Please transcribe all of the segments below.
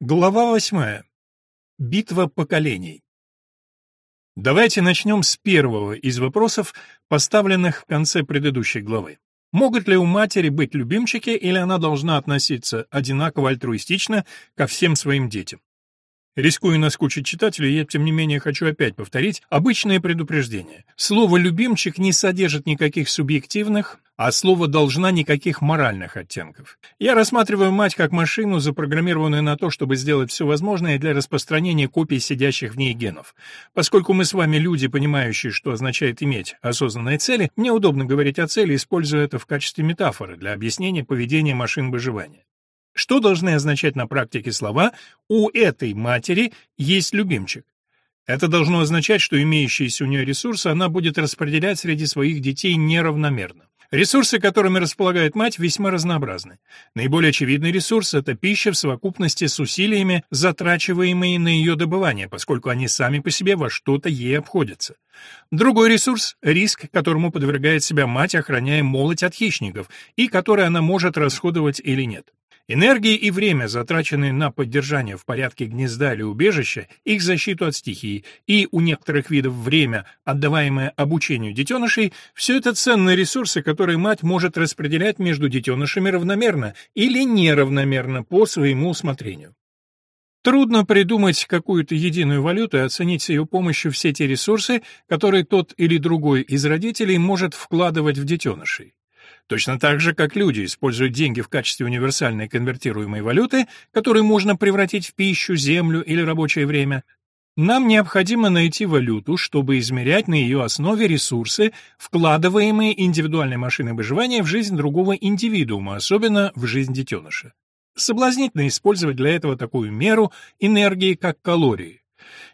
Глава восьмая. Битва поколений. Давайте начнем с первого из вопросов, поставленных в конце предыдущей главы. Могут ли у матери быть любимчики, или она должна относиться одинаково альтруистично ко всем своим детям? Рискуя наскучить читателю, я, тем не менее, хочу опять повторить обычное предупреждение. Слово «любимчик» не содержит никаких субъективных, а слово «должна» никаких моральных оттенков. Я рассматриваю мать как машину, запрограммированную на то, чтобы сделать все возможное для распространения копий сидящих в ней генов. Поскольку мы с вами люди, понимающие, что означает иметь осознанные цели, мне удобно говорить о цели, используя это в качестве метафоры для объяснения поведения машин выживания. Что должны означать на практике слова «у этой матери есть любимчик»? Это должно означать, что имеющиеся у нее ресурсы она будет распределять среди своих детей неравномерно. Ресурсы, которыми располагает мать, весьма разнообразны. Наиболее очевидный ресурс – это пища в совокупности с усилиями, затрачиваемые на ее добывание, поскольку они сами по себе во что-то ей обходятся. Другой ресурс – риск, которому подвергает себя мать, охраняя молоть от хищников, и который она может расходовать или нет. Энергия и время, затраченные на поддержание в порядке гнезда или убежища, их защиту от стихий, и у некоторых видов время, отдаваемое обучению детенышей, все это ценные ресурсы, которые мать может распределять между детенышами равномерно или неравномерно по своему усмотрению. Трудно придумать какую-то единую валюту и оценить с ее помощью все те ресурсы, которые тот или другой из родителей может вкладывать в детенышей. Точно так же, как люди используют деньги в качестве универсальной конвертируемой валюты, которую можно превратить в пищу, землю или рабочее время, нам необходимо найти валюту, чтобы измерять на ее основе ресурсы, вкладываемые индивидуальной машиной выживания в жизнь другого индивидуума, особенно в жизнь детеныша. Соблазнительно использовать для этого такую меру энергии, как калории.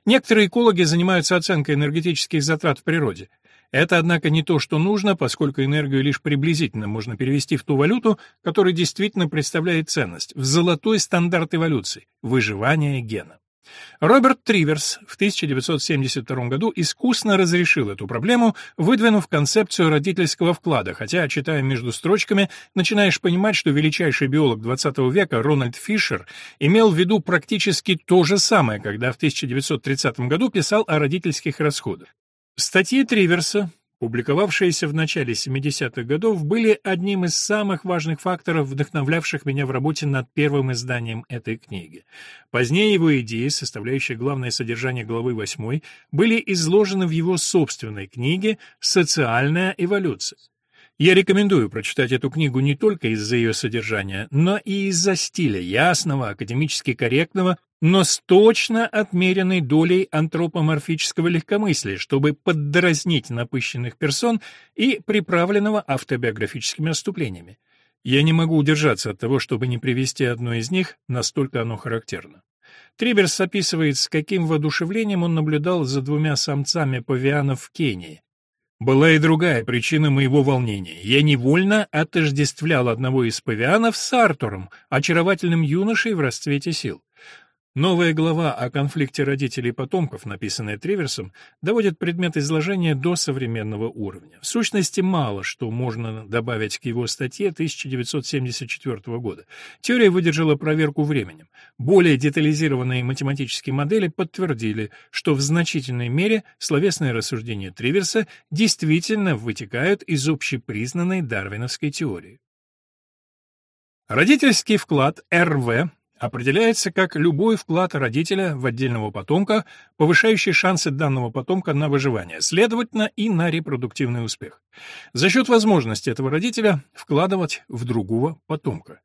Некоторые экологи занимаются оценкой энергетических затрат в природе. Это, однако, не то, что нужно, поскольку энергию лишь приблизительно можно перевести в ту валюту, которая действительно представляет ценность, в золотой стандарт эволюции – выживание гена. Роберт Триверс в 1972 году искусно разрешил эту проблему, выдвинув концепцию родительского вклада, хотя, читая между строчками, начинаешь понимать, что величайший биолог XX века Рональд Фишер имел в виду практически то же самое, когда в 1930 году писал о родительских расходах. Статьи Триверса, публиковавшиеся в начале 70-х годов, были одним из самых важных факторов, вдохновлявших меня в работе над первым изданием этой книги. Позднее его идеи, составляющие главное содержание главы 8, были изложены в его собственной книге «Социальная эволюция». Я рекомендую прочитать эту книгу не только из-за ее содержания, но и из-за стиля ясного, академически корректного, но с точно отмеренной долей антропоморфического легкомыслия, чтобы поддразнить напыщенных персон и приправленного автобиографическими отступлениями. Я не могу удержаться от того, чтобы не привести одно из них, настолько оно характерно. Триберс описывает, с каким воодушевлением он наблюдал за двумя самцами павианов в Кении. Была и другая причина моего волнения. Я невольно отождествлял одного из павианов с Артуром, очаровательным юношей в расцвете сил. Новая глава о конфликте родителей и потомков, написанная Триверсом, доводит предмет изложения до современного уровня. В сущности, мало что можно добавить к его статье 1974 года. Теория выдержала проверку временем. Более детализированные математические модели подтвердили, что в значительной мере словесные рассуждения Триверса действительно вытекают из общепризнанной дарвиновской теории. Родительский вклад РВ определяется как любой вклад родителя в отдельного потомка, повышающий шансы данного потомка на выживание, следовательно, и на репродуктивный успех. За счет возможности этого родителя вкладывать в другого потомка.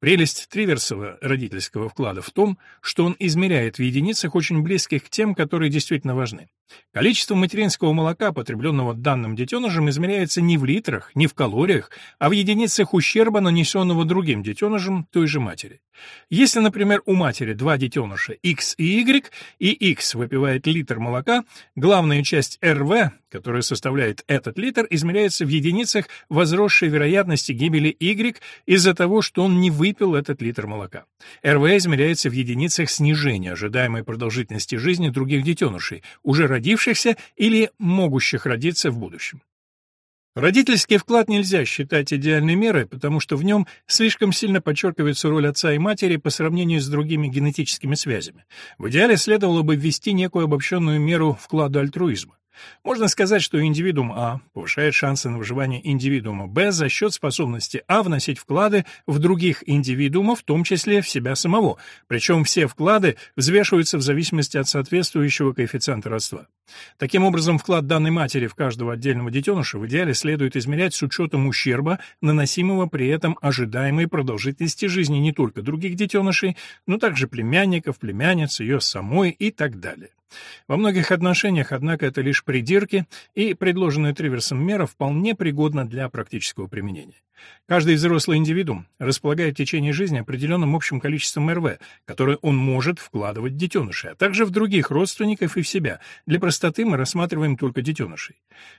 Прелесть Триверсова родительского вклада в том, что он измеряет в единицах очень близких к тем, которые действительно важны. Количество материнского молока, потребленного данным детенышем, измеряется не в литрах, не в калориях, а в единицах ущерба, нанесенного другим детенышам той же матери. Если, например, у матери два детеныша X и Y, и X выпивает литр молока, главная часть РВ, которая составляет этот литр, измеряется в единицах возросшей вероятности гибели Y из-за того, что он не выпил этот литр молока. РВ измеряется в единицах снижения ожидаемой продолжительности жизни других детенышей, уже родившихся или могущих родиться в будущем. Родительский вклад нельзя считать идеальной мерой, потому что в нем слишком сильно подчеркивается роль отца и матери по сравнению с другими генетическими связями. В идеале следовало бы ввести некую обобщенную меру вклада альтруизма. Можно сказать, что индивидуум А повышает шансы на выживание индивидуума Б за счет способности А вносить вклады в других индивидуумов, в том числе в себя самого, причем все вклады взвешиваются в зависимости от соответствующего коэффициента родства. Таким образом, вклад данной матери в каждого отдельного детеныша в идеале следует измерять с учетом ущерба, наносимого при этом ожидаемой продолжительности жизни не только других детенышей, но также племянников, племянниц, ее самой и так далее. Во многих отношениях, однако, это лишь придирки, и предложенная Триверсом мера вполне пригодна для практического применения. Каждый взрослый индивидуум располагает в течение жизни определенным общим количеством РВ, которое он может вкладывать в детенышей, а также в других родственников и в себя. Для простоты мы рассматриваем только детенышей.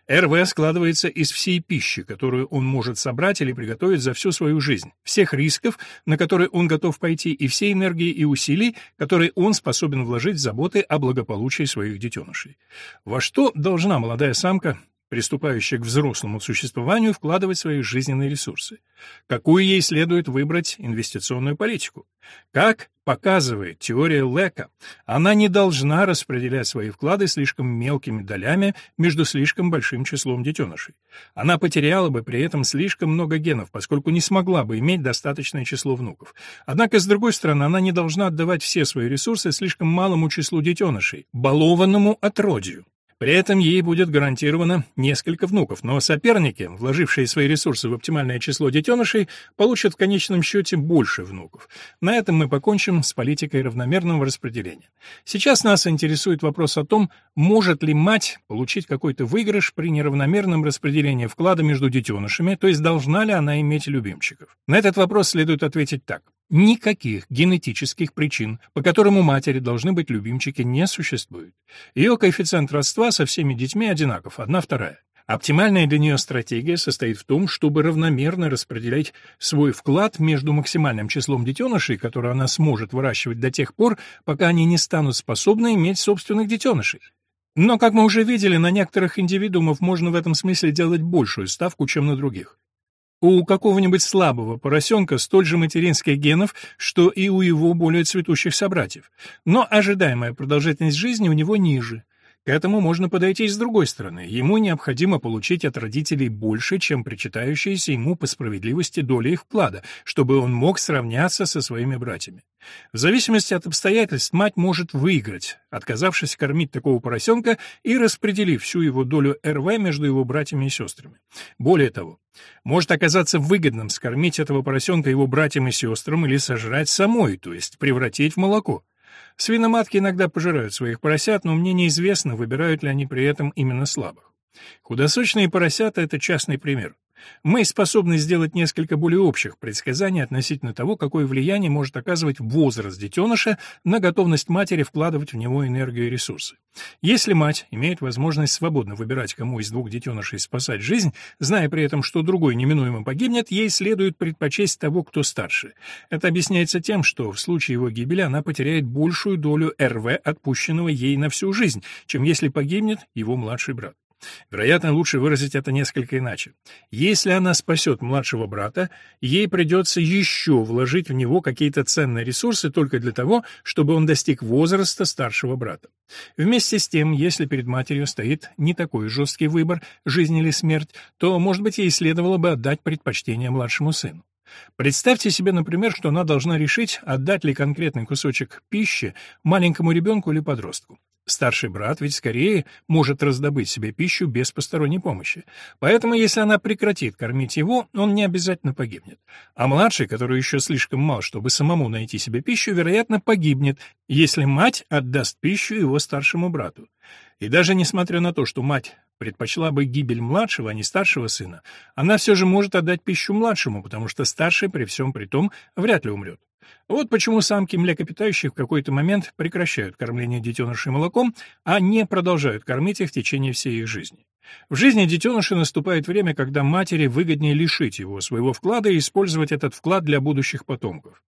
РВ складывается из всей пищи, которую он может собрать или приготовить за всю свою жизнь, всех рисков, на которые он готов пойти, и всей энергии и усилий, которые он способен вложить в заботы о благополучии своих детенышей. Во что должна молодая самка приступающая к взрослому существованию, вкладывать свои жизненные ресурсы. Какую ей следует выбрать инвестиционную политику? Как показывает теория Лека, она не должна распределять свои вклады слишком мелкими долями между слишком большим числом детенышей. Она потеряла бы при этом слишком много генов, поскольку не смогла бы иметь достаточное число внуков. Однако, с другой стороны, она не должна отдавать все свои ресурсы слишком малому числу детенышей, балованному отродью. При этом ей будет гарантировано несколько внуков, но соперники, вложившие свои ресурсы в оптимальное число детенышей, получат в конечном счете больше внуков. На этом мы покончим с политикой равномерного распределения. Сейчас нас интересует вопрос о том, может ли мать получить какой-то выигрыш при неравномерном распределении вклада между детенышами, то есть должна ли она иметь любимчиков. На этот вопрос следует ответить так. Никаких генетических причин, по которым у матери должны быть любимчики, не существует. Ее коэффициент родства со всеми детьми одинаков, одна вторая. Оптимальная для нее стратегия состоит в том, чтобы равномерно распределять свой вклад между максимальным числом детенышей, которые она сможет выращивать до тех пор, пока они не станут способны иметь собственных детенышей. Но, как мы уже видели, на некоторых индивидуумов можно в этом смысле делать большую ставку, чем на других. У какого-нибудь слабого поросенка столь же материнских генов, что и у его более цветущих собратьев. Но ожидаемая продолжительность жизни у него ниже. К этому можно подойти и с другой стороны. Ему необходимо получить от родителей больше, чем причитающиеся ему по справедливости доля их вклада, чтобы он мог сравняться со своими братьями. В зависимости от обстоятельств мать может выиграть, отказавшись кормить такого поросенка и распределив всю его долю РВ между его братьями и сестрами. Более того, может оказаться выгодным скормить этого поросенка его братьям и сестрам или сожрать самой, то есть превратить в молоко. Свиноматки иногда пожирают своих поросят, но мне неизвестно, выбирают ли они при этом именно слабых. Худосочные поросята — это частный пример. Мы способны сделать несколько более общих предсказаний относительно того, какое влияние может оказывать возраст детеныша на готовность матери вкладывать в него энергию и ресурсы. Если мать имеет возможность свободно выбирать, кому из двух детенышей спасать жизнь, зная при этом, что другой неминуемо погибнет, ей следует предпочесть того, кто старше. Это объясняется тем, что в случае его гибели она потеряет большую долю РВ, отпущенного ей на всю жизнь, чем если погибнет его младший брат. Вероятно, лучше выразить это несколько иначе. Если она спасет младшего брата, ей придется еще вложить в него какие-то ценные ресурсы только для того, чтобы он достиг возраста старшего брата. Вместе с тем, если перед матерью стоит не такой жесткий выбор, жизнь или смерть, то, может быть, ей следовало бы отдать предпочтение младшему сыну. Представьте себе, например, что она должна решить, отдать ли конкретный кусочек пищи маленькому ребенку или подростку. Старший брат ведь скорее может раздобыть себе пищу без посторонней помощи. Поэтому, если она прекратит кормить его, он не обязательно погибнет. А младший, который еще слишком мал, чтобы самому найти себе пищу, вероятно, погибнет, если мать отдаст пищу его старшему брату. И даже несмотря на то, что мать предпочла бы гибель младшего, а не старшего сына, она все же может отдать пищу младшему, потому что старший при всем при том вряд ли умрет. Вот почему самки млекопитающих в какой-то момент прекращают кормление детенышей молоком, а не продолжают кормить их в течение всей их жизни. В жизни детеныша наступает время, когда матери выгоднее лишить его своего вклада и использовать этот вклад для будущих потомков.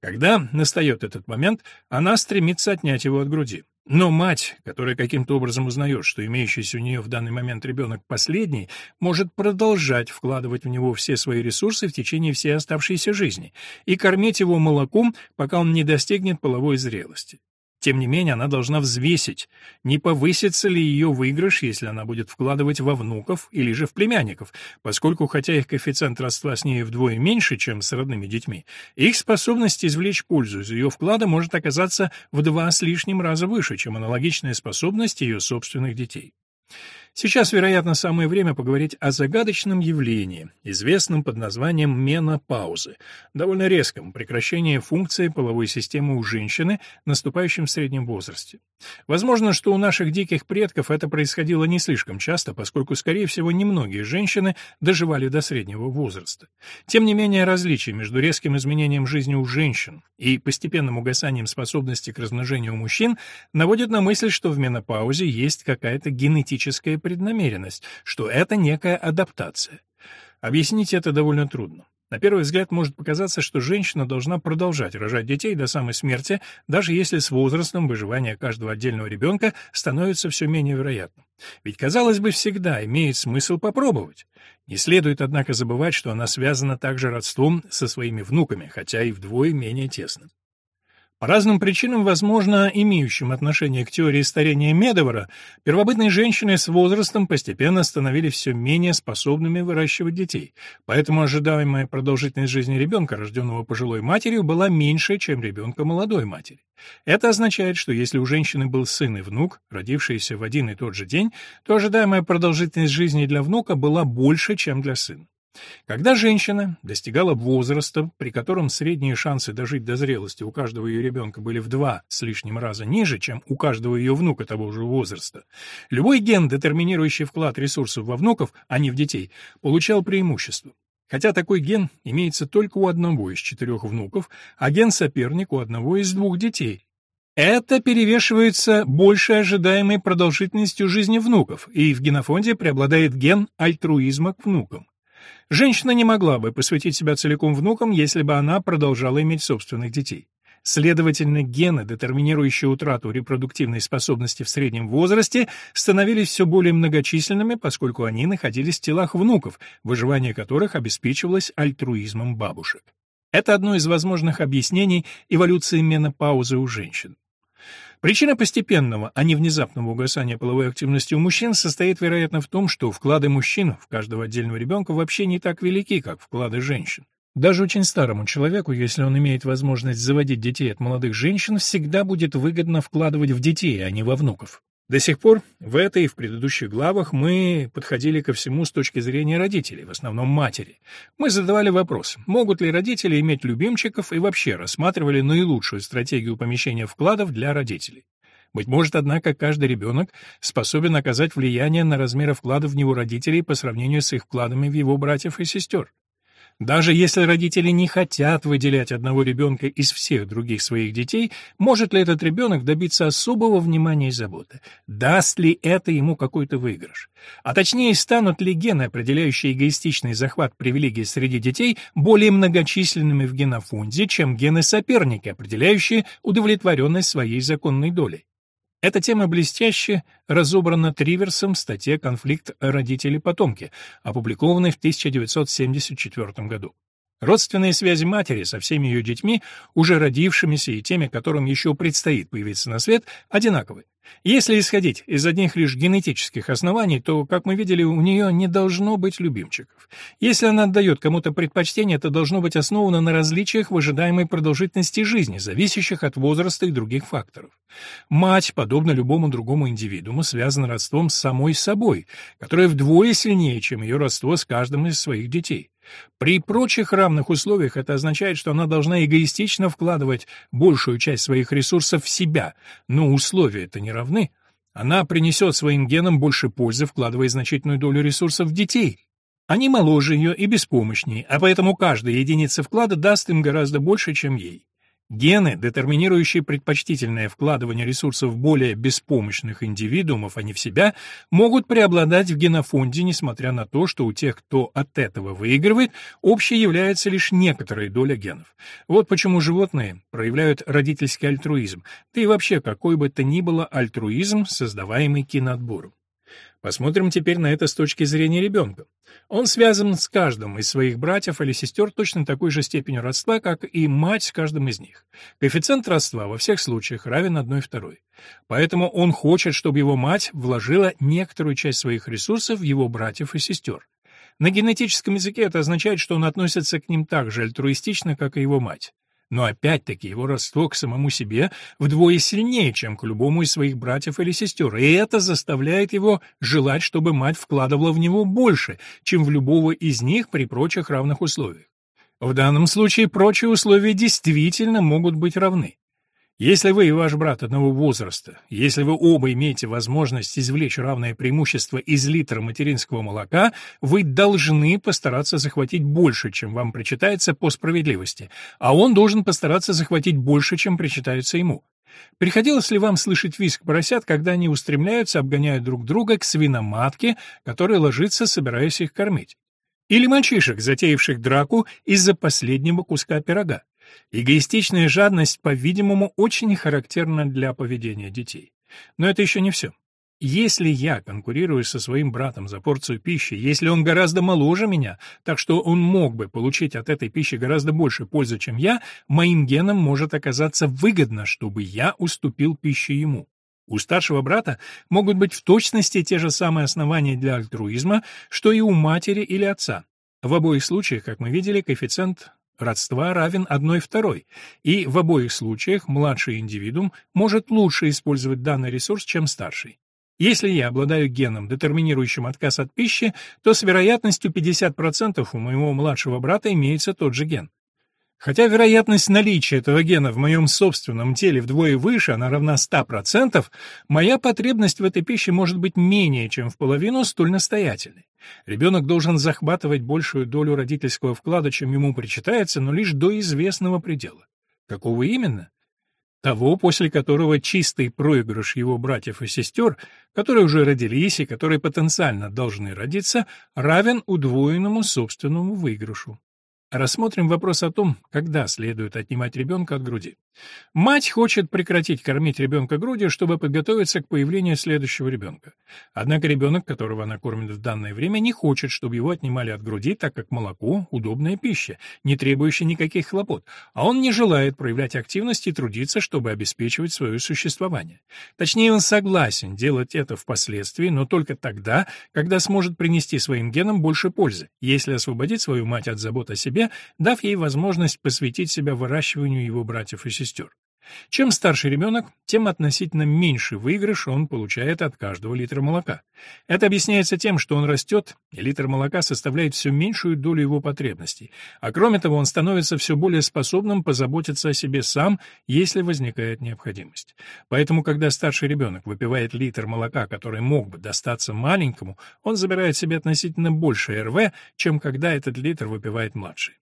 Когда настает этот момент, она стремится отнять его от груди. Но мать, которая каким-то образом узнает, что имеющийся у нее в данный момент ребенок последний, может продолжать вкладывать в него все свои ресурсы в течение всей оставшейся жизни и кормить его молоком, пока он не достигнет половой зрелости. Тем не менее, она должна взвесить, не повысится ли ее выигрыш, если она будет вкладывать во внуков или же в племянников, поскольку, хотя их коэффициент родства с ней вдвое меньше, чем с родными детьми, их способность извлечь пользу из ее вклада может оказаться в два с лишним раза выше, чем аналогичная способность ее собственных детей. Сейчас, вероятно, самое время поговорить о загадочном явлении, известном под названием менопаузы, довольно резком прекращении функции половой системы у женщины, наступающем в среднем возрасте. Возможно, что у наших диких предков это происходило не слишком часто, поскольку, скорее всего, немногие женщины доживали до среднего возраста. Тем не менее, различие между резким изменением жизни у женщин и постепенным угасанием способности к размножению у мужчин наводит на мысль, что в менопаузе есть какая-то генетическая преднамеренность, что это некая адаптация. Объяснить это довольно трудно. На первый взгляд может показаться, что женщина должна продолжать рожать детей до самой смерти, даже если с возрастом выживание каждого отдельного ребенка становится все менее вероятным. Ведь, казалось бы, всегда имеет смысл попробовать. Не следует, однако, забывать, что она связана также родством со своими внуками, хотя и вдвое менее тесным. По разным причинам, возможно, имеющим отношение к теории старения Медовара, первобытные женщины с возрастом постепенно становились все менее способными выращивать детей, поэтому ожидаемая продолжительность жизни ребенка, рожденного пожилой матерью, была меньше, чем ребенка молодой матери. Это означает, что если у женщины был сын и внук, родившиеся в один и тот же день, то ожидаемая продолжительность жизни для внука была больше, чем для сына. Когда женщина достигала возраста, при котором средние шансы дожить до зрелости у каждого ее ребенка были в два с лишним раза ниже, чем у каждого ее внука того же возраста, любой ген, детерминирующий вклад ресурсов во внуков, а не в детей, получал преимущество. Хотя такой ген имеется только у одного из четырех внуков, а ген-соперник у одного из двух детей, это перевешивается большей ожидаемой продолжительностью жизни внуков, и в генофонде преобладает ген альтруизма к внукам. Женщина не могла бы посвятить себя целиком внукам, если бы она продолжала иметь собственных детей. Следовательно, гены, детерминирующие утрату репродуктивной способности в среднем возрасте, становились все более многочисленными, поскольку они находились в телах внуков, выживание которых обеспечивалось альтруизмом бабушек. Это одно из возможных объяснений эволюции менопаузы у женщин. Причина постепенного, а не внезапного угасания половой активности у мужчин состоит, вероятно, в том, что вклады мужчин в каждого отдельного ребенка вообще не так велики, как вклады женщин. Даже очень старому человеку, если он имеет возможность заводить детей от молодых женщин, всегда будет выгодно вкладывать в детей, а не во внуков. До сих пор в этой и в предыдущих главах мы подходили ко всему с точки зрения родителей, в основном матери. Мы задавали вопрос, могут ли родители иметь любимчиков и вообще рассматривали наилучшую стратегию помещения вкладов для родителей. Быть может, однако, каждый ребенок способен оказать влияние на размеры вкладов в него родителей по сравнению с их вкладами в его братьев и сестер. Даже если родители не хотят выделять одного ребенка из всех других своих детей, может ли этот ребенок добиться особого внимания и заботы? Даст ли это ему какой-то выигрыш? А точнее, станут ли гены, определяющие эгоистичный захват привилегий среди детей, более многочисленными в генофонде, чем гены соперники, определяющие удовлетворенность своей законной долей? Эта тема блестяще разобрана Триверсом в статье «Конфликт родители-потомки», опубликованной в 1974 году. Родственные связи матери со всеми ее детьми, уже родившимися и теми, которым еще предстоит появиться на свет, одинаковы. Если исходить из одних лишь генетических оснований, то, как мы видели, у нее не должно быть любимчиков. Если она отдает кому-то предпочтение, это должно быть основано на различиях в ожидаемой продолжительности жизни, зависящих от возраста и других факторов. Мать, подобно любому другому индивидууму, связана родством с самой собой, которое вдвое сильнее, чем ее родство с каждым из своих детей. При прочих равных условиях это означает, что она должна эгоистично вкладывать большую часть своих ресурсов в себя, но условия это не равны. Она принесет своим генам больше пользы, вкладывая значительную долю ресурсов в детей. Они моложе ее и беспомощнее, а поэтому каждая единица вклада даст им гораздо больше, чем ей. Гены, детерминирующие предпочтительное вкладывание ресурсов более беспомощных индивидуумов, а не в себя, могут преобладать в генофонде, несмотря на то, что у тех, кто от этого выигрывает, общей является лишь некоторая доля генов. Вот почему животные проявляют родительский альтруизм, да и вообще какой бы то ни было альтруизм, создаваемый киноотбором. Посмотрим теперь на это с точки зрения ребенка. Он связан с каждым из своих братьев или сестер точно такой же степенью родства, как и мать с каждым из них. Коэффициент родства во всех случаях равен 1 второй. Поэтому он хочет, чтобы его мать вложила некоторую часть своих ресурсов в его братьев и сестер. На генетическом языке это означает, что он относится к ним так же альтруистично, как и его мать. Но опять-таки его родство к самому себе вдвое сильнее, чем к любому из своих братьев или сестер, и это заставляет его желать, чтобы мать вкладывала в него больше, чем в любого из них при прочих равных условиях. В данном случае прочие условия действительно могут быть равны. Если вы и ваш брат одного возраста, если вы оба имеете возможность извлечь равное преимущество из литра материнского молока, вы должны постараться захватить больше, чем вам причитается по справедливости, а он должен постараться захватить больше, чем причитается ему. Приходилось ли вам слышать визг поросят, когда они устремляются, обгоняя друг друга к свиноматке, которая ложится, собираясь их кормить? Или мальчишек, затеявших драку из-за последнего куска пирога? Эгоистичная жадность, по-видимому, очень характерна для поведения детей. Но это еще не все. Если я конкурирую со своим братом за порцию пищи, если он гораздо моложе меня, так что он мог бы получить от этой пищи гораздо больше пользы, чем я, моим генам может оказаться выгодно, чтобы я уступил пищу ему. У старшего брата могут быть в точности те же самые основания для альтруизма, что и у матери или отца. В обоих случаях, как мы видели, коэффициент родства равен 1 второй, и в обоих случаях младший индивидуум может лучше использовать данный ресурс, чем старший. Если я обладаю геном, детерминирующим отказ от пищи, то с вероятностью 50% у моего младшего брата имеется тот же ген. Хотя вероятность наличия этого гена в моем собственном теле вдвое выше, она равна 100%, моя потребность в этой пище может быть менее, чем в половину столь настоятельной. Ребенок должен захватывать большую долю родительского вклада, чем ему причитается, но лишь до известного предела. Какого именно? Того, после которого чистый проигрыш его братьев и сестер, которые уже родились и которые потенциально должны родиться, равен удвоенному собственному выигрышу. Рассмотрим вопрос о том, когда следует отнимать ребенка от груди. Мать хочет прекратить кормить ребенка грудью, чтобы подготовиться к появлению следующего ребенка. Однако ребенок, которого она кормит в данное время, не хочет, чтобы его отнимали от груди, так как молоко – удобная пища, не требующая никаких хлопот, а он не желает проявлять активность и трудиться, чтобы обеспечивать свое существование. Точнее, он согласен делать это впоследствии, но только тогда, когда сможет принести своим генам больше пользы, если освободить свою мать от забот о себе, дав ей возможность посвятить себя выращиванию его братьев и сестер. Чем старше ребенок, тем относительно меньше выигрыш он получает от каждого литра молока. Это объясняется тем, что он растет, и литр молока составляет все меньшую долю его потребностей, а кроме того он становится все более способным позаботиться о себе сам, если возникает необходимость. Поэтому, когда старший ребенок выпивает литр молока, который мог бы достаться маленькому, он забирает себе относительно больше РВ, чем когда этот литр выпивает младший.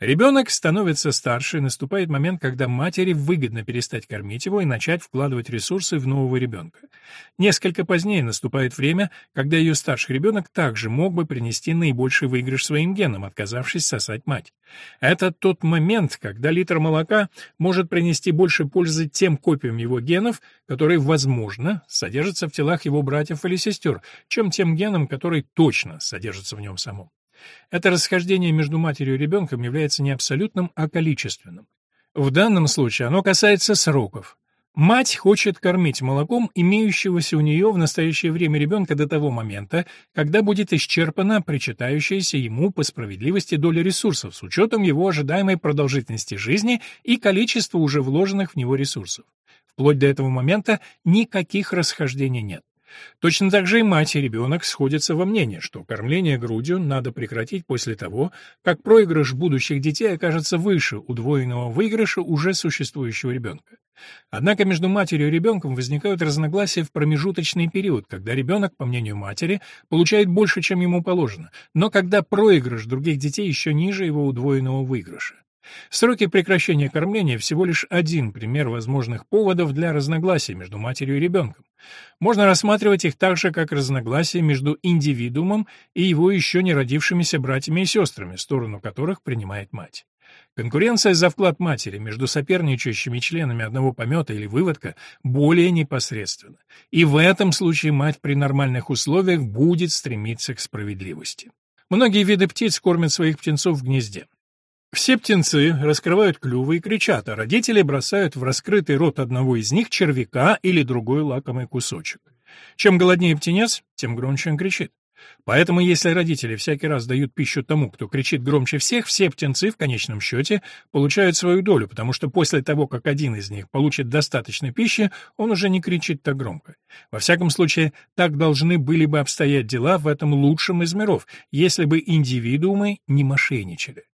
Ребенок становится старше, и наступает момент, когда матери выгодно перестать кормить его и начать вкладывать ресурсы в нового ребенка. Несколько позднее наступает время, когда ее старший ребенок также мог бы принести наибольший выигрыш своим генам, отказавшись сосать мать. Это тот момент, когда литр молока может принести больше пользы тем копиям его генов, которые, возможно, содержатся в телах его братьев или сестер, чем тем генам, которые точно содержатся в нем самом. Это расхождение между матерью и ребенком является не абсолютным, а количественным. В данном случае оно касается сроков. Мать хочет кормить молоком имеющегося у нее в настоящее время ребенка до того момента, когда будет исчерпана причитающаяся ему по справедливости доля ресурсов с учетом его ожидаемой продолжительности жизни и количества уже вложенных в него ресурсов. Вплоть до этого момента никаких расхождений нет. Точно так же и мать и ребенок сходятся во мнении, что кормление грудью надо прекратить после того, как проигрыш будущих детей окажется выше удвоенного выигрыша уже существующего ребенка. Однако между матерью и ребенком возникают разногласия в промежуточный период, когда ребенок, по мнению матери, получает больше, чем ему положено, но когда проигрыш других детей еще ниже его удвоенного выигрыша. Сроки прекращения кормления всего лишь один пример возможных поводов для разногласий между матерью и ребенком. Можно рассматривать их так же, как разногласия между индивидуумом и его еще не родившимися братьями и сестрами, сторону которых принимает мать. Конкуренция за вклад матери между соперничающими членами одного помета или выводка более непосредственна, и в этом случае мать при нормальных условиях будет стремиться к справедливости. Многие виды птиц кормят своих птенцов в гнезде. Все птенцы раскрывают клювы и кричат, а родители бросают в раскрытый рот одного из них червяка или другой лакомый кусочек. Чем голоднее птенец, тем громче он кричит. Поэтому если родители всякий раз дают пищу тому, кто кричит громче всех, все птенцы в конечном счете получают свою долю, потому что после того, как один из них получит достаточно пищи, он уже не кричит так громко. Во всяком случае, так должны были бы обстоять дела в этом лучшем из миров, если бы индивидуумы не мошенничали.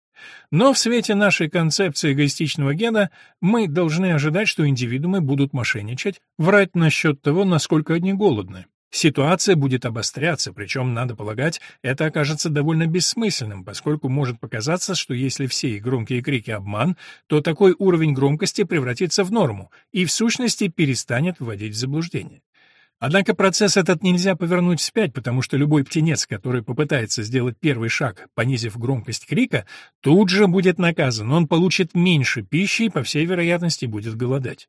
Но в свете нашей концепции эгоистичного гена мы должны ожидать, что индивидуумы будут мошенничать, врать насчет того, насколько они голодны. Ситуация будет обостряться, причем, надо полагать, это окажется довольно бессмысленным, поскольку может показаться, что если все громкие крики обман, то такой уровень громкости превратится в норму и в сущности перестанет вводить в заблуждение. Однако процесс этот нельзя повернуть вспять, потому что любой птенец, который попытается сделать первый шаг, понизив громкость крика, тут же будет наказан, он получит меньше пищи и, по всей вероятности, будет голодать.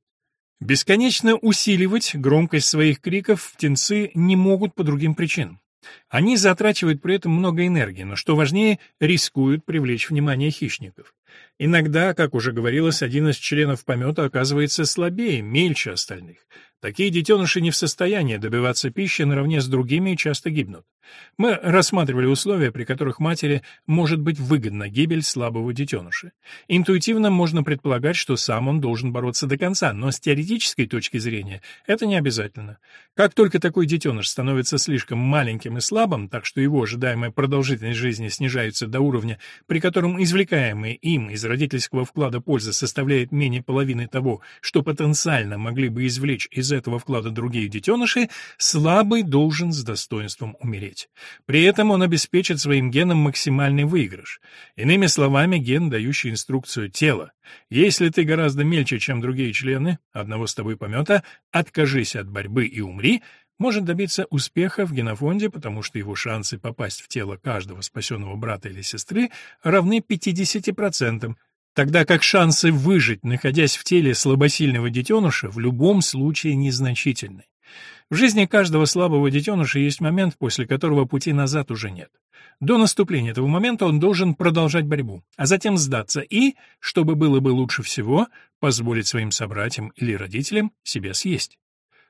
Бесконечно усиливать громкость своих криков птенцы не могут по другим причинам. Они затрачивают при этом много энергии, но, что важнее, рискуют привлечь внимание хищников. Иногда, как уже говорилось, один из членов помета оказывается слабее, мельче остальных. Такие детеныши не в состоянии добиваться пищи наравне с другими и часто гибнут. Мы рассматривали условия, при которых матери может быть выгодна гибель слабого детеныша. Интуитивно можно предполагать, что сам он должен бороться до конца, но с теоретической точки зрения это не обязательно. Как только такой детеныш становится слишком маленьким и слабым, так что его ожидаемая продолжительность жизни снижается до уровня, при котором извлекаемая им из родительского вклада польза составляет менее половины того, что потенциально могли бы извлечь из этого вклада другие детеныши, слабый должен с достоинством умереть. При этом он обеспечит своим генам максимальный выигрыш. Иными словами, ген, дающий инструкцию тела. Если ты гораздо мельче, чем другие члены одного с тобой помета, откажись от борьбы и умри, может добиться успеха в генофонде, потому что его шансы попасть в тело каждого спасенного брата или сестры равны 50%, тогда как шансы выжить, находясь в теле слабосильного детеныша, в любом случае незначительны. В жизни каждого слабого детеныша есть момент, после которого пути назад уже нет. До наступления этого момента он должен продолжать борьбу, а затем сдаться и, чтобы было бы лучше всего, позволить своим собратьям или родителям себя съесть.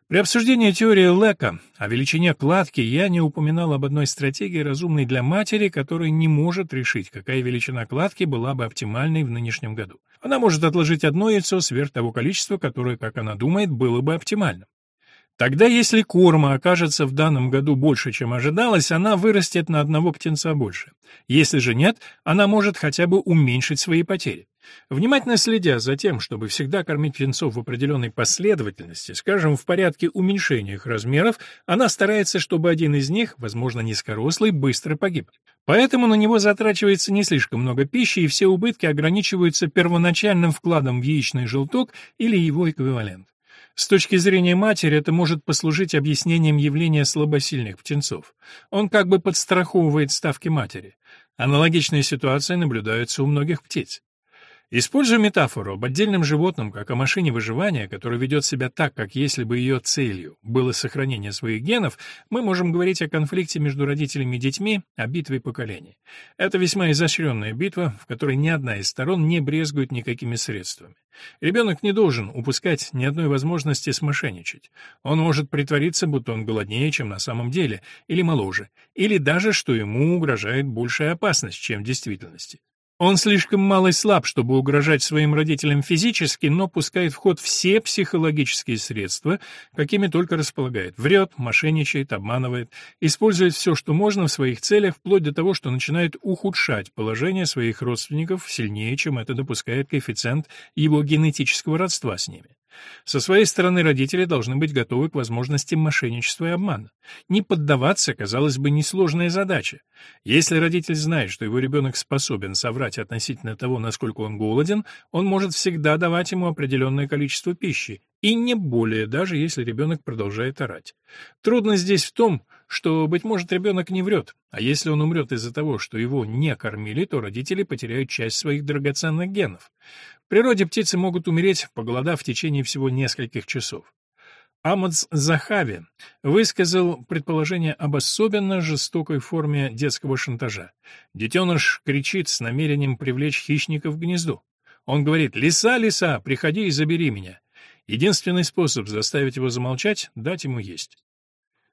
При обсуждении теории Лека о величине кладки я не упоминал об одной стратегии, разумной для матери, которая не может решить, какая величина кладки была бы оптимальной в нынешнем году. Она может отложить одно яйцо сверх того количества, которое, как она думает, было бы оптимальным. Тогда, если корма окажется в данном году больше, чем ожидалось, она вырастет на одного птенца больше. Если же нет, она может хотя бы уменьшить свои потери. Внимательно следя за тем, чтобы всегда кормить птенцов в определенной последовательности, скажем, в порядке уменьшения их размеров, она старается, чтобы один из них, возможно, низкорослый, быстро погиб. Поэтому на него затрачивается не слишком много пищи, и все убытки ограничиваются первоначальным вкладом в яичный желток или его эквивалент. С точки зрения матери это может послужить объяснением явления слабосильных птенцов. Он как бы подстраховывает ставки матери. Аналогичные ситуации наблюдаются у многих птиц. Используя метафору об отдельном животном как о машине выживания, которая ведет себя так, как если бы ее целью было сохранение своих генов, мы можем говорить о конфликте между родителями и детьми, о битве поколений. Это весьма изощренная битва, в которой ни одна из сторон не брезгует никакими средствами. Ребенок не должен упускать ни одной возможности смошенничать. Он может притвориться, будто он голоднее, чем на самом деле, или моложе, или даже, что ему угрожает большая опасность, чем в действительности. Он слишком мал и слаб, чтобы угрожать своим родителям физически, но пускает в ход все психологические средства, какими только располагает. Врет, мошенничает, обманывает, использует все, что можно в своих целях, вплоть до того, что начинает ухудшать положение своих родственников сильнее, чем это допускает коэффициент его генетического родства с ними. Со своей стороны родители должны быть готовы к возможности мошенничества и обмана. Не поддаваться, казалось бы, несложная задача. Если родитель знает, что его ребенок способен соврать относительно того, насколько он голоден, он может всегда давать ему определенное количество пищи, и не более, даже если ребенок продолжает орать. Трудность здесь в том, что, быть может, ребенок не врет, а если он умрет из-за того, что его не кормили, то родители потеряют часть своих драгоценных генов. В природе птицы могут умереть, поголодав в течение всего нескольких часов. Амадс Захави высказал предположение об особенно жестокой форме детского шантажа. Детеныш кричит с намерением привлечь хищника в гнездо. Он говорит «Лиса, лиса, приходи и забери меня». Единственный способ заставить его замолчать — дать ему есть.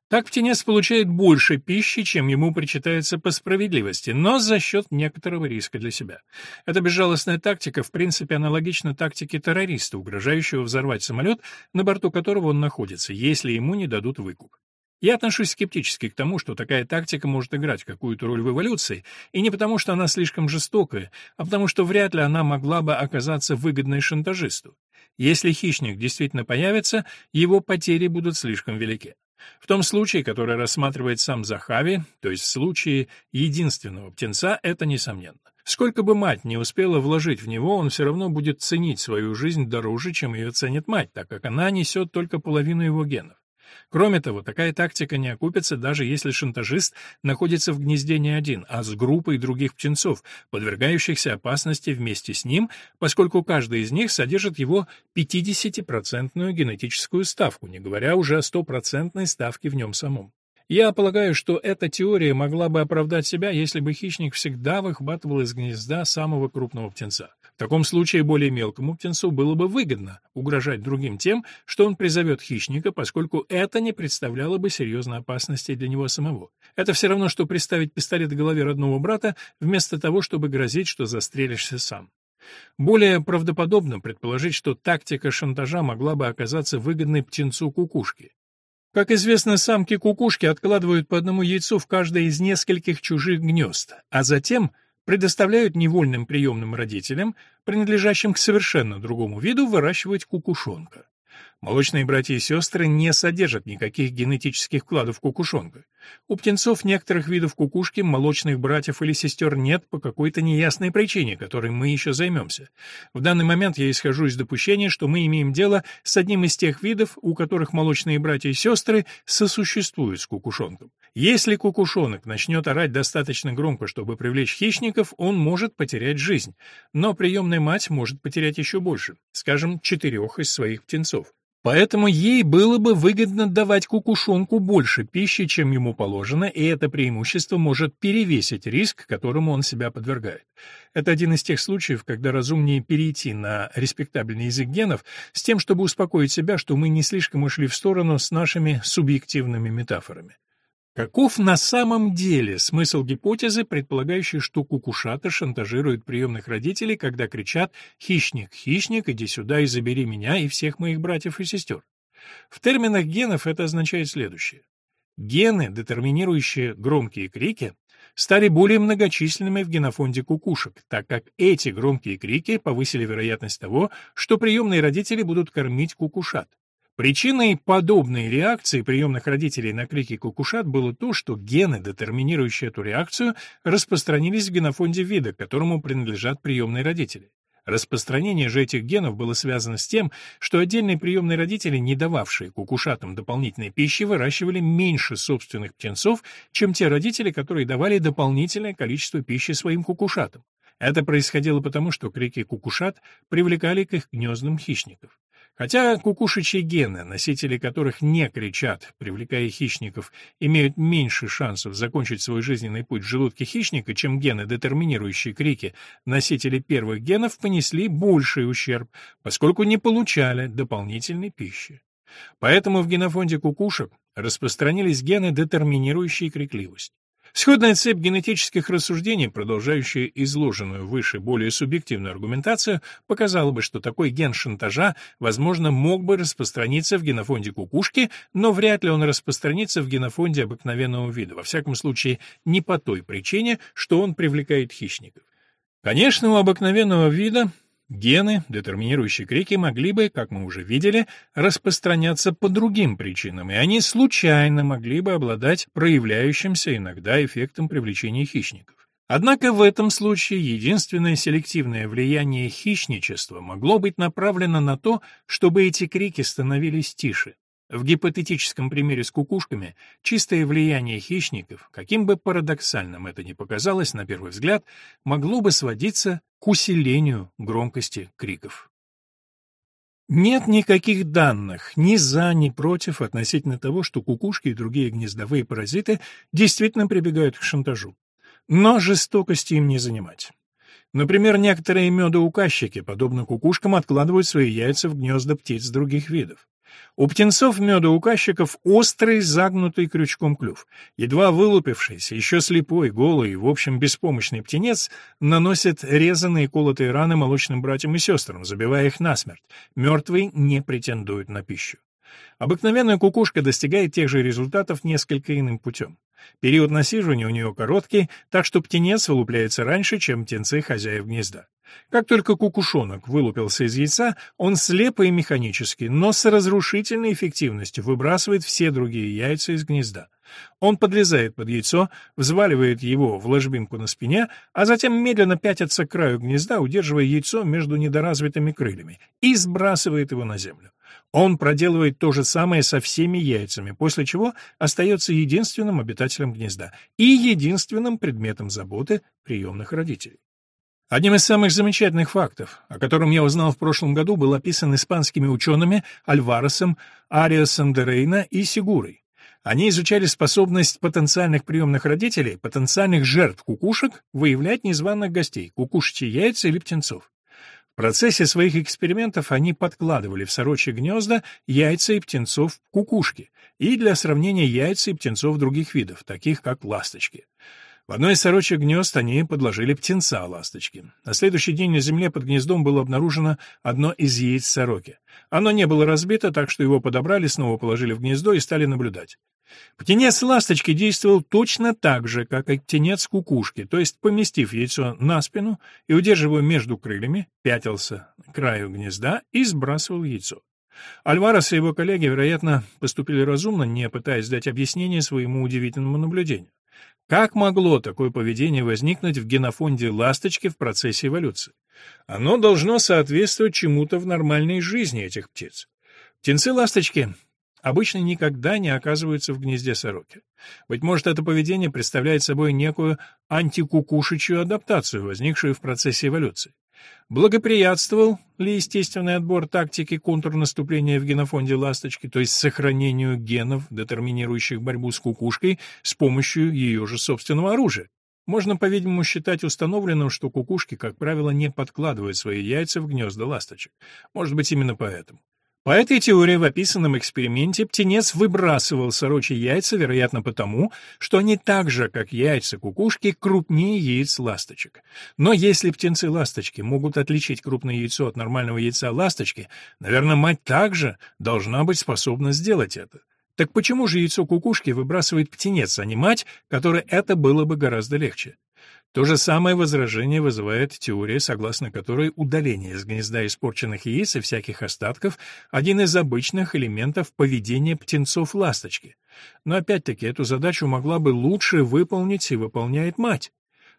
Так птенец получает больше пищи, чем ему причитается по справедливости, но за счет некоторого риска для себя. Эта безжалостная тактика, в принципе, аналогична тактике террориста, угрожающего взорвать самолет, на борту которого он находится, если ему не дадут выкуп. Я отношусь скептически к тому, что такая тактика может играть какую-то роль в эволюции, и не потому, что она слишком жестокая, а потому, что вряд ли она могла бы оказаться выгодной шантажисту. Если хищник действительно появится, его потери будут слишком велики. В том случае, который рассматривает сам Захави, то есть в случае единственного птенца, это несомненно. Сколько бы мать не успела вложить в него, он все равно будет ценить свою жизнь дороже, чем ее ценит мать, так как она несет только половину его генов. Кроме того, такая тактика не окупится, даже если шантажист находится в гнезде не один, а с группой других птенцов, подвергающихся опасности вместе с ним, поскольку каждый из них содержит его 50-процентную генетическую ставку, не говоря уже о стопроцентной ставке в нем самом. Я полагаю, что эта теория могла бы оправдать себя, если бы хищник всегда выхватывал из гнезда самого крупного птенца. В таком случае более мелкому птенцу было бы выгодно угрожать другим тем, что он призовет хищника, поскольку это не представляло бы серьезной опасности для него самого. Это все равно, что приставить пистолет к голове родного брата, вместо того, чтобы грозить, что застрелишься сам. Более правдоподобно предположить, что тактика шантажа могла бы оказаться выгодной птенцу кукушки. Как известно, самки кукушки откладывают по одному яйцу в каждое из нескольких чужих гнезд, а затем предоставляют невольным приемным родителям, принадлежащим к совершенно другому виду, выращивать кукушонка. Молочные братья и сестры не содержат никаких генетических вкладов кукушонка. У птенцов некоторых видов кукушки молочных братьев или сестер нет по какой-то неясной причине, которой мы еще займемся. В данный момент я исхожу из допущения, что мы имеем дело с одним из тех видов, у которых молочные братья и сестры сосуществуют с кукушонком. Если кукушонок начнет орать достаточно громко, чтобы привлечь хищников, он может потерять жизнь, но приемная мать может потерять еще больше, скажем, четырех из своих птенцов. Поэтому ей было бы выгодно давать кукушонку больше пищи, чем ему положено, и это преимущество может перевесить риск, которому он себя подвергает. Это один из тех случаев, когда разумнее перейти на респектабельный язык генов с тем, чтобы успокоить себя, что мы не слишком ушли в сторону с нашими субъективными метафорами. Каков на самом деле смысл гипотезы, предполагающей, что кукушата шантажируют приемных родителей, когда кричат «Хищник, хищник, иди сюда и забери меня и всех моих братьев и сестер»? В терминах генов это означает следующее. Гены, детерминирующие громкие крики, стали более многочисленными в генофонде кукушек, так как эти громкие крики повысили вероятность того, что приемные родители будут кормить кукушат. Причиной подобной реакции приемных родителей на крики кукушат было то, что гены, детерминирующие эту реакцию, распространились в генофонде вида, которому принадлежат приемные родители. Распространение же этих генов было связано с тем, что отдельные приемные родители, не дававшие кукушатам дополнительной пищи, выращивали меньше собственных птенцов, чем те родители, которые давали дополнительное количество пищи своим кукушатам. Это происходило потому, что крики кукушат привлекали к их гнездам хищников. Хотя кукушечьи гены, носители которых не кричат, привлекая хищников, имеют меньше шансов закончить свой жизненный путь в желудке хищника, чем гены, детерминирующие крики, носители первых генов понесли больший ущерб, поскольку не получали дополнительной пищи. Поэтому в генофонде кукушек распространились гены, детерминирующие крикливость. Сходная цепь генетических рассуждений, продолжающая изложенную выше более субъективную аргументацию, показала бы, что такой ген шантажа, возможно, мог бы распространиться в генофонде кукушки, но вряд ли он распространится в генофонде обыкновенного вида, во всяком случае не по той причине, что он привлекает хищников. Конечно, у обыкновенного вида Гены, детерминирующие крики, могли бы, как мы уже видели, распространяться по другим причинам, и они случайно могли бы обладать проявляющимся иногда эффектом привлечения хищников. Однако в этом случае единственное селективное влияние хищничества могло быть направлено на то, чтобы эти крики становились тише. В гипотетическом примере с кукушками чистое влияние хищников, каким бы парадоксальным это ни показалось на первый взгляд, могло бы сводиться к усилению громкости криков. Нет никаких данных ни за, ни против относительно того, что кукушки и другие гнездовые паразиты действительно прибегают к шантажу. Но жестокости им не занимать. Например, некоторые медоуказчики, подобно кукушкам, откладывают свои яйца в гнезда птиц других видов. У птенцов медоуказчиков острый, загнутый крючком клюв. Едва вылупившийся, еще слепой, голый и, в общем, беспомощный птенец наносит резанные и колотые раны молочным братьям и сестрам, забивая их насмерть. Мертвый не претендует на пищу. Обыкновенная кукушка достигает тех же результатов несколько иным путем. Период насиживания у нее короткий, так что птенец вылупляется раньше, чем птенцы хозяев гнезда. Как только кукушонок вылупился из яйца, он слепо и механически, но с разрушительной эффективностью выбрасывает все другие яйца из гнезда. Он подлезает под яйцо, взваливает его в ложбинку на спине, а затем медленно пятится к краю гнезда, удерживая яйцо между недоразвитыми крыльями, и сбрасывает его на землю. Он проделывает то же самое со всеми яйцами, после чего остается единственным обитателем гнезда и единственным предметом заботы приемных родителей. Одним из самых замечательных фактов, о котором я узнал в прошлом году, был описан испанскими учеными Альваресом, Ариасом де Рейна и Сигурой. Они изучали способность потенциальных приемных родителей, потенциальных жертв кукушек, выявлять незваных гостей, кукушечьи яйца или птенцов. В процессе своих экспериментов они подкладывали в сорочьи гнезда яйца и птенцов кукушки, и для сравнения яйца и птенцов других видов, таких как ласточки. В одной из сорочьих гнезд они подложили птенца ласточки. На следующий день на земле под гнездом было обнаружено одно из яиц сороки. Оно не было разбито, так что его подобрали, снова положили в гнездо и стали наблюдать. Птенец ласточки действовал точно так же, как и птенец кукушки, то есть, поместив яйцо на спину и удерживая между крыльями, пятился к краю гнезда и сбрасывал яйцо. Альварес и его коллеги, вероятно, поступили разумно, не пытаясь дать объяснение своему удивительному наблюдению. Как могло такое поведение возникнуть в генофонде ласточки в процессе эволюции? Оно должно соответствовать чему-то в нормальной жизни этих птиц. Птенцы-ласточки обычно никогда не оказываются в гнезде сороки. Быть может, это поведение представляет собой некую антикукушечью адаптацию, возникшую в процессе эволюции. Благоприятствовал ли естественный отбор тактики контрнаступления в генофонде ласточки, то есть сохранению генов, детерминирующих борьбу с кукушкой, с помощью ее же собственного оружия? Можно, по-видимому, считать установленным, что кукушки, как правило, не подкладывают свои яйца в гнезда ласточек. Может быть, именно поэтому. По этой теории в описанном эксперименте птенец выбрасывал сорочьи яйца, вероятно, потому, что они так же, как яйца кукушки, крупнее яиц ласточек. Но если птенцы-ласточки могут отличить крупное яйцо от нормального яйца ласточки, наверное, мать также должна быть способна сделать это. Так почему же яйцо кукушки выбрасывает птенец, а не мать, которой это было бы гораздо легче? То же самое возражение вызывает теория, согласно которой удаление из гнезда испорченных яиц и всяких остатков – один из обычных элементов поведения птенцов ласточки. Но опять-таки эту задачу могла бы лучше выполнить и выполняет мать.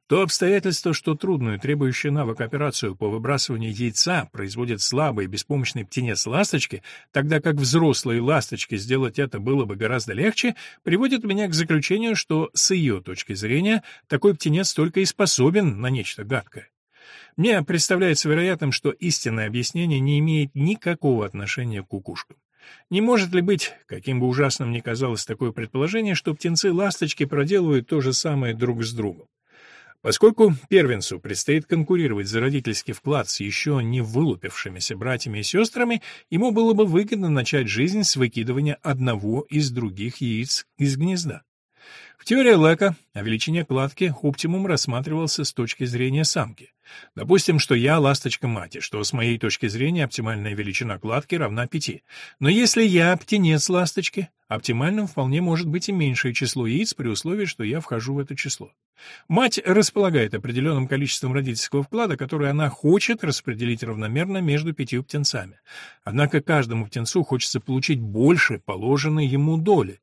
То обстоятельство, что трудную, требующую навык операцию по выбрасыванию яйца производит слабый и беспомощный птенец ласточки, тогда как взрослые ласточки сделать это было бы гораздо легче, приводит меня к заключению, что с ее точки зрения такой птенец только и способен на нечто гадкое. Мне представляется вероятным, что истинное объяснение не имеет никакого отношения к кукушкам. Не может ли быть, каким бы ужасным ни казалось такое предположение, что птенцы-ласточки проделывают то же самое друг с другом? Поскольку первенцу предстоит конкурировать за родительский вклад с еще не вылупившимися братьями и сестрами, ему было бы выгодно начать жизнь с выкидывания одного из других яиц из гнезда. В теории Лека о величине кладки оптимум рассматривался с точки зрения самки. Допустим, что я ласточка мати, что с моей точки зрения оптимальная величина кладки равна 5. Но если я птенец ласточки, Оптимальным вполне может быть и меньшее число яиц при условии, что я вхожу в это число. Мать располагает определенным количеством родительского вклада, который она хочет распределить равномерно между пятью птенцами. Однако каждому птенцу хочется получить больше положенной ему доли.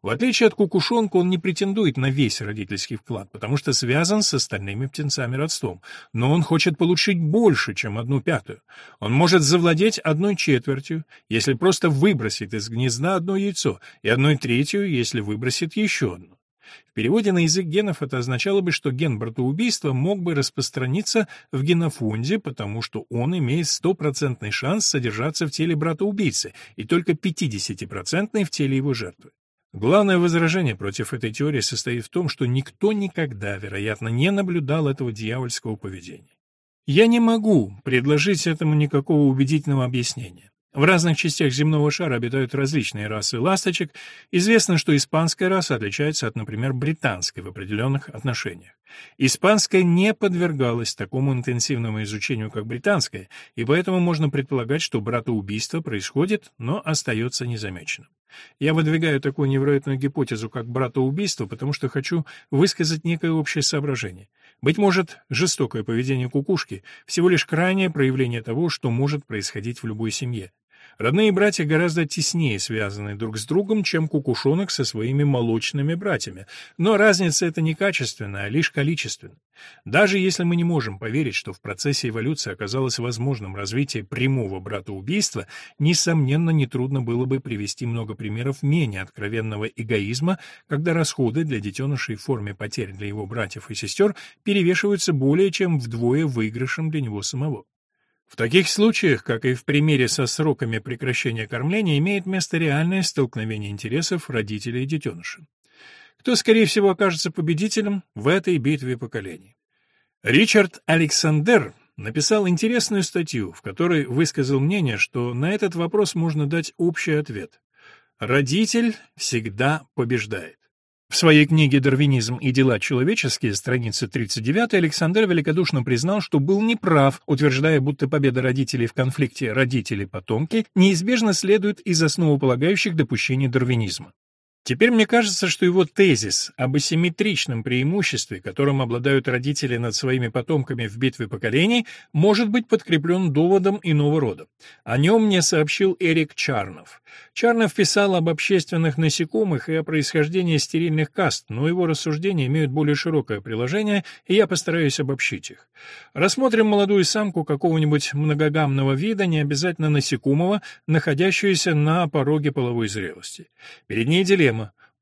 В отличие от кукушонка, он не претендует на весь родительский вклад, потому что связан с остальными птенцами родством. Но он хочет получить больше, чем одну пятую. Он может завладеть одной четвертью, если просто выбросит из гнезда одно яйцо, и одной третью, если выбросит еще одно. В переводе на язык генов это означало бы, что ген братоубийства мог бы распространиться в генофонде, потому что он имеет стопроцентный шанс содержаться в теле брата-убийцы и только 50-процентный в теле его жертвы. Главное возражение против этой теории состоит в том, что никто никогда, вероятно, не наблюдал этого дьявольского поведения. Я не могу предложить этому никакого убедительного объяснения. В разных частях земного шара обитают различные расы ласточек. Известно, что испанская раса отличается от, например, британской в определенных отношениях. Испанская не подвергалась такому интенсивному изучению, как британская, и поэтому можно предполагать, что братоубийство происходит, но остается незамеченным. Я выдвигаю такую невероятную гипотезу, как братоубийство, потому что хочу высказать некое общее соображение. Быть может, жестокое поведение кукушки – всего лишь крайнее проявление того, что может происходить в любой семье. Родные братья гораздо теснее связаны друг с другом, чем кукушонок со своими молочными братьями. Но разница эта не качественная, а лишь количественная. Даже если мы не можем поверить, что в процессе эволюции оказалось возможным развитие прямого братоубийства, несомненно, нетрудно было бы привести много примеров менее откровенного эгоизма, когда расходы для детенышей в форме потерь для его братьев и сестер перевешиваются более чем вдвое выигрышем для него самого. В таких случаях, как и в примере со сроками прекращения кормления, имеет место реальное столкновение интересов родителей и детеныша. Кто, скорее всего, окажется победителем в этой битве поколений? Ричард Александр написал интересную статью, в которой высказал мнение, что на этот вопрос можно дать общий ответ. Родитель всегда побеждает. В своей книге «Дарвинизм и дела человеческие», страница 39, Александр великодушно признал, что был неправ, утверждая, будто победа родителей в конфликте родители-потомки неизбежно следует из основополагающих допущений дарвинизма. Теперь мне кажется, что его тезис об асимметричном преимуществе, которым обладают родители над своими потомками в битве поколений, может быть подкреплен доводом иного рода. О нем мне сообщил Эрик Чарнов. Чарнов писал об общественных насекомых и о происхождении стерильных каст, но его рассуждения имеют более широкое приложение, и я постараюсь обобщить их. Рассмотрим молодую самку какого-нибудь многогамного вида, не обязательно насекомого, находящуюся на пороге половой зрелости. Перед ней дилемма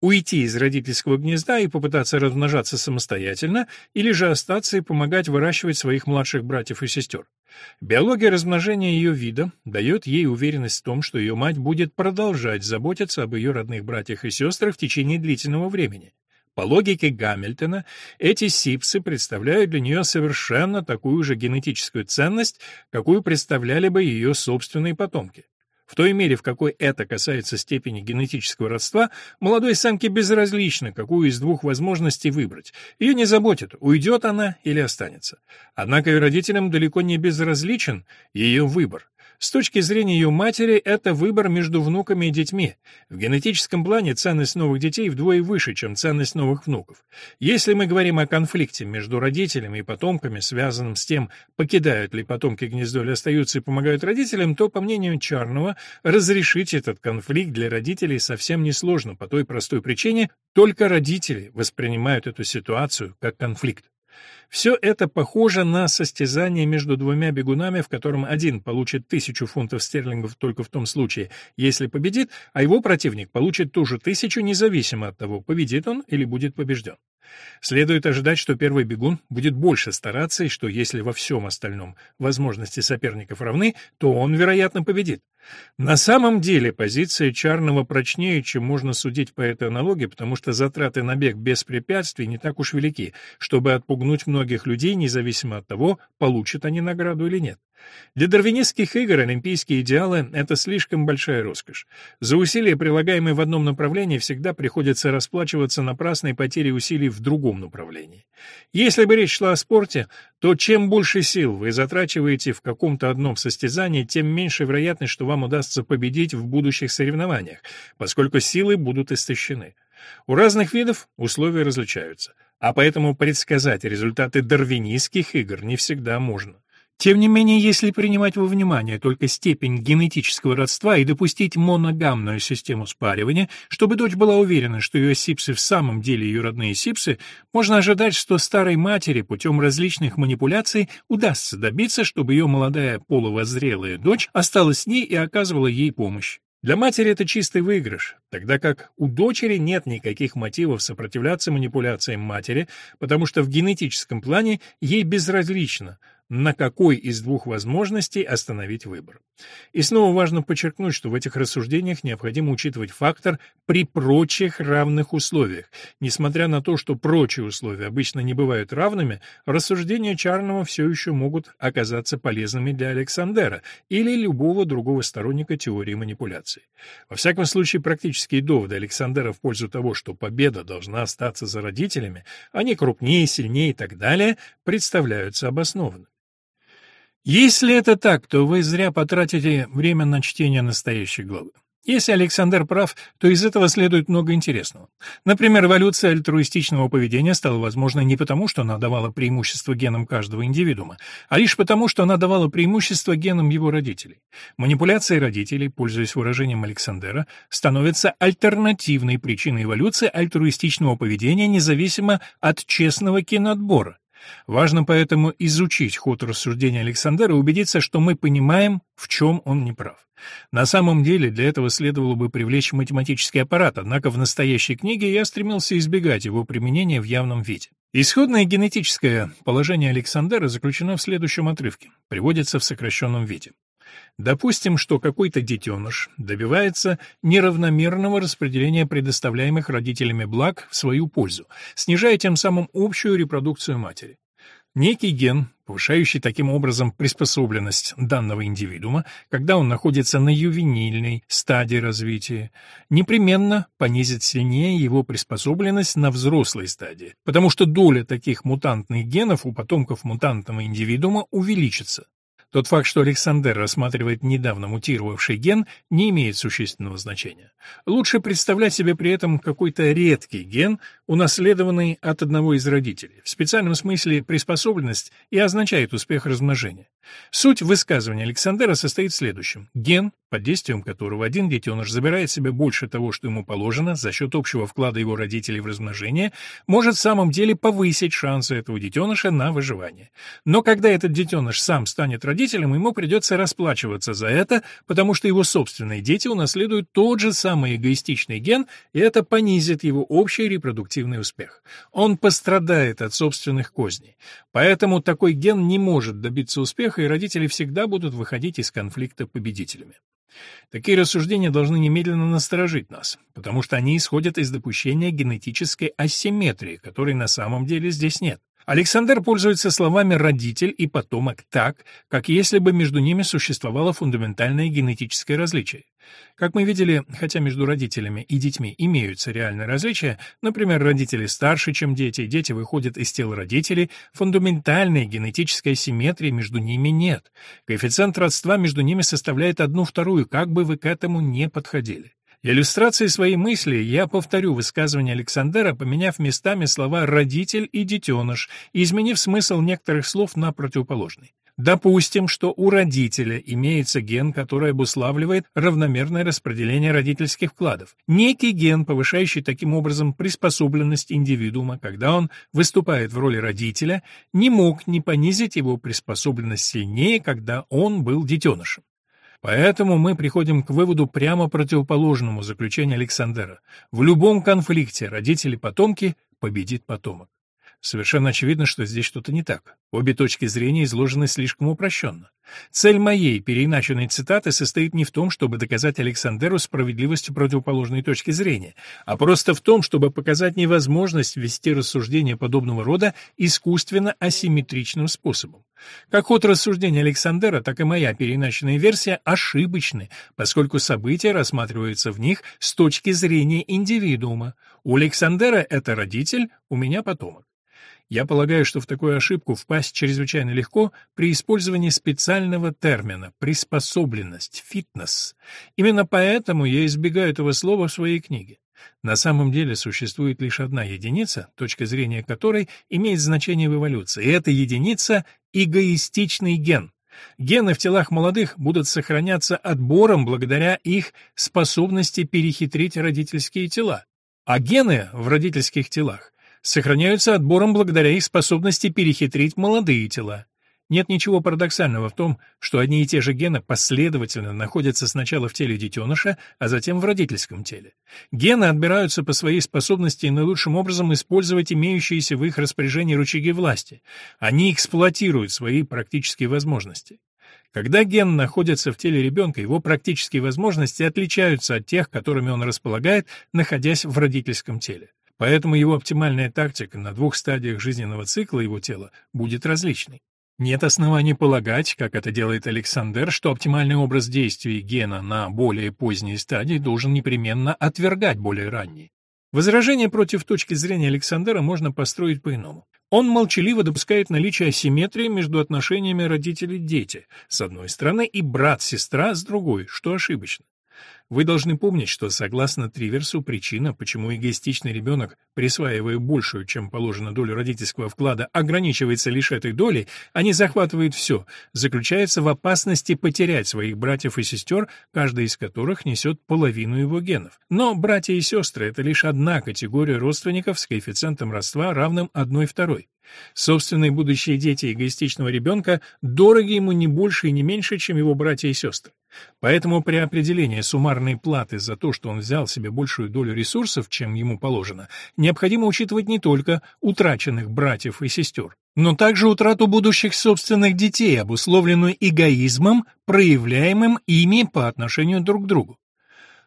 уйти из родительского гнезда и попытаться размножаться самостоятельно, или же остаться и помогать выращивать своих младших братьев и сестер. Биология размножения ее вида дает ей уверенность в том, что ее мать будет продолжать заботиться об ее родных братьях и сестрах в течение длительного времени. По логике Гамильтона, эти сипсы представляют для нее совершенно такую же генетическую ценность, какую представляли бы ее собственные потомки. В той мере, в какой это касается степени генетического родства, молодой самке безразлично, какую из двух возможностей выбрать. Ее не заботит, уйдет она или останется. Однако ее родителям далеко не безразличен ее выбор. С точки зрения ее матери, это выбор между внуками и детьми. В генетическом плане ценность новых детей вдвое выше, чем ценность новых внуков. Если мы говорим о конфликте между родителями и потомками, связанном с тем, покидают ли потомки гнездо или остаются и помогают родителям, то, по мнению Чарнова, разрешить этот конфликт для родителей совсем несложно по той простой причине, только родители воспринимают эту ситуацию как конфликт. Все это похоже на состязание между двумя бегунами, в котором один получит тысячу фунтов стерлингов только в том случае, если победит, а его противник получит ту же тысячу независимо от того, победит он или будет побежден. Следует ожидать, что первый бегун будет больше стараться, и что если во всем остальном возможности соперников равны, то он, вероятно, победит. На самом деле позиция Чарного прочнее, чем можно судить по этой аналогии, потому что затраты на бег без препятствий не так уж велики, чтобы отпугнуть много многих людей, независимо от того, получат они награду или нет. Для дарвинистских игр олимпийские идеалы — это слишком большая роскошь. За усилия, прилагаемые в одном направлении, всегда приходится расплачиваться напрасной потерей усилий в другом направлении. Если бы речь шла о спорте, то чем больше сил вы затрачиваете в каком-то одном состязании, тем меньше вероятность, что вам удастся победить в будущих соревнованиях, поскольку силы будут истощены. У разных видов условия различаются, а поэтому предсказать результаты дарвинистских игр не всегда можно. Тем не менее, если принимать во внимание только степень генетического родства и допустить моногамную систему спаривания, чтобы дочь была уверена, что ее сипсы в самом деле ее родные сипсы, можно ожидать, что старой матери путем различных манипуляций удастся добиться, чтобы ее молодая полувозрелая дочь осталась с ней и оказывала ей помощь. Для матери это чистый выигрыш, тогда как у дочери нет никаких мотивов сопротивляться манипуляциям матери, потому что в генетическом плане ей безразлично – на какой из двух возможностей остановить выбор. И снова важно подчеркнуть, что в этих рассуждениях необходимо учитывать фактор при прочих равных условиях. Несмотря на то, что прочие условия обычно не бывают равными, рассуждения Чарнова все еще могут оказаться полезными для Александера или любого другого сторонника теории манипуляций. Во всяком случае, практические доводы Александера в пользу того, что победа должна остаться за родителями, они крупнее, сильнее и так далее, представляются обоснованными. Если это так, то вы зря потратите время на чтение настоящей главы. Если Александр прав, то из этого следует много интересного. Например, эволюция альтруистичного поведения стала возможной не потому, что она давала преимущество генам каждого индивидуума, а лишь потому, что она давала преимущество генам его родителей. Манипуляции родителей, пользуясь выражением Александра, становятся альтернативной причиной эволюции альтруистичного поведения независимо от честного киноотбора. Важно поэтому изучить ход рассуждения Александра и убедиться, что мы понимаем, в чем он не прав. На самом деле для этого следовало бы привлечь математический аппарат, однако в настоящей книге я стремился избегать его применения в явном виде. Исходное генетическое положение Александра заключено в следующем отрывке, приводится в сокращенном виде. Допустим, что какой-то детеныш добивается неравномерного распределения предоставляемых родителями благ в свою пользу, снижая тем самым общую репродукцию матери. Некий ген, повышающий таким образом приспособленность данного индивидуума, когда он находится на ювенильной стадии развития, непременно понизит сильнее его приспособленность на взрослой стадии, потому что доля таких мутантных генов у потомков мутантного индивидуума увеличится. Тот факт, что Александр рассматривает недавно мутировавший ген, не имеет существенного значения. Лучше представлять себе при этом какой-то редкий ген, унаследованный от одного из родителей. В специальном смысле приспособленность и означает успех размножения. Суть высказывания Александра состоит в следующем. Ген, под действием которого один детеныш забирает себе больше того, что ему положено, за счет общего вклада его родителей в размножение, может в самом деле повысить шансы этого детеныша на выживание. Но когда этот детеныш сам станет родителем, ему придется расплачиваться за это, потому что его собственные дети унаследуют тот же самый эгоистичный ген, и это понизит его общий репродуктивный успех. Он пострадает от собственных козней. Поэтому такой ген не может добиться успеха, и родители всегда будут выходить из конфликта победителями. Такие рассуждения должны немедленно насторожить нас, потому что они исходят из допущения генетической асимметрии, которой на самом деле здесь нет. Александр пользуется словами «родитель» и «потомок» так, как если бы между ними существовало фундаментальное генетическое различие. Как мы видели, хотя между родителями и детьми имеются реальные различия, например, родители старше, чем дети, дети выходят из тела родителей, фундаментальной генетической симметрии между ними нет. Коэффициент родства между ними составляет одну вторую, как бы вы к этому не подходили. Для иллюстрации своей мысли я повторю высказывание Александра, поменяв местами слова «родитель» и «детеныш» изменив смысл некоторых слов на противоположный. Допустим, что у родителя имеется ген, который обуславливает равномерное распределение родительских вкладов. Некий ген, повышающий таким образом приспособленность индивидуума, когда он выступает в роли родителя, не мог не понизить его приспособленность сильнее, когда он был детенышем. Поэтому мы приходим к выводу прямо противоположному заключению Александра. В любом конфликте родители-потомки победит потомок. Совершенно очевидно, что здесь что-то не так. Обе точки зрения изложены слишком упрощенно. Цель моей переиначенной цитаты состоит не в том, чтобы доказать Александеру справедливость противоположной точки зрения, а просто в том, чтобы показать невозможность вести рассуждения подобного рода искусственно асимметричным способом. Как ход рассуждения Александера, так и моя переиначенная версия ошибочны, поскольку события рассматриваются в них с точки зрения индивидуума. У Александера это родитель, у меня потомок. Я полагаю, что в такую ошибку впасть чрезвычайно легко при использовании специального термина «приспособленность», «фитнес». Именно поэтому я избегаю этого слова в своей книге. На самом деле существует лишь одна единица, точка зрения которой имеет значение в эволюции, и эта единица — эгоистичный ген. Гены в телах молодых будут сохраняться отбором благодаря их способности перехитрить родительские тела. А гены в родительских телах сохраняются отбором благодаря их способности перехитрить молодые тела. Нет ничего парадоксального в том, что одни и те же гены последовательно находятся сначала в теле детеныша, а затем в родительском теле. Гены отбираются по своей способности наилучшим образом использовать имеющиеся в их распоряжении рычаги власти. Они эксплуатируют свои практические возможности. Когда ген находится в теле ребенка, его практические возможности отличаются от тех, которыми он располагает, находясь в родительском теле. Поэтому его оптимальная тактика на двух стадиях жизненного цикла его тела будет различной. Нет оснований полагать, как это делает Александр, что оптимальный образ действий гена на более поздней стадии должен непременно отвергать более ранний. Возражение против точки зрения Александра можно построить по-иному. Он молчаливо допускает наличие асимметрии между отношениями родителей-дети, с одной стороны, и брат-сестра с другой, что ошибочно. Вы должны помнить, что, согласно Триверсу, причина, почему эгоистичный ребенок, присваивая большую, чем положено долю родительского вклада, ограничивается лишь этой долей, а не захватывает все, заключается в опасности потерять своих братьев и сестер, каждый из которых несет половину его генов. Но братья и сестры — это лишь одна категория родственников с коэффициентом родства, равным одной второй. Собственные будущие дети эгоистичного ребенка дороги ему не больше и не меньше, чем его братья и сестры. Поэтому при определении суммарной платы за то, что он взял себе большую долю ресурсов, чем ему положено, необходимо учитывать не только утраченных братьев и сестер, но также утрату будущих собственных детей, обусловленную эгоизмом, проявляемым ими по отношению друг к другу.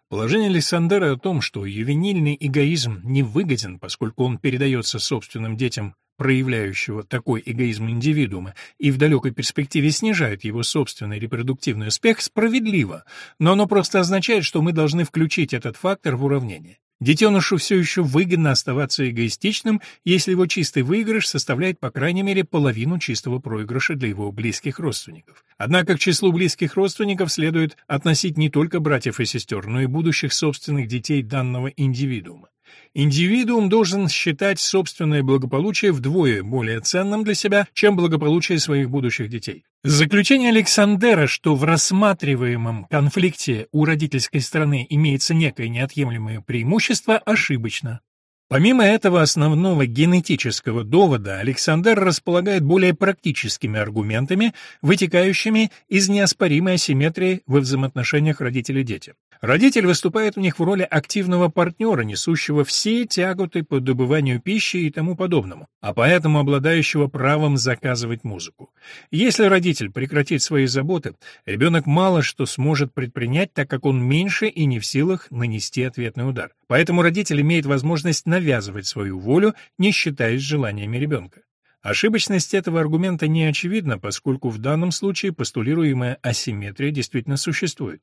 Положение Лиссандера о том, что ювенильный эгоизм невыгоден, поскольку он передается собственным детям проявляющего такой эгоизм индивидуума, и в далекой перспективе снижает его собственный репродуктивный успех, справедливо, но оно просто означает, что мы должны включить этот фактор в уравнение. Детенышу все еще выгодно оставаться эгоистичным, если его чистый выигрыш составляет по крайней мере половину чистого проигрыша для его близких родственников. Однако к числу близких родственников следует относить не только братьев и сестер, но и будущих собственных детей данного индивидуума. Индивидуум должен считать собственное благополучие вдвое более ценным для себя, чем благополучие своих будущих детей. Заключение Александера, что в рассматриваемом конфликте у родительской стороны имеется некое неотъемлемое преимущество, ошибочно. Помимо этого основного генетического довода, Александр располагает более практическими аргументами, вытекающими из неоспоримой асимметрии во взаимоотношениях родителей-дети. Родитель выступает в них в роли активного партнера, несущего все тяготы по добыванию пищи и тому подобному, а поэтому обладающего правом заказывать музыку. Если родитель прекратит свои заботы, ребенок мало что сможет предпринять, так как он меньше и не в силах нанести ответный удар. Поэтому родитель имеет возможность навязывать свою волю, не считаясь желаниями ребенка. Ошибочность этого аргумента не очевидна, поскольку в данном случае постулируемая асимметрия действительно существует.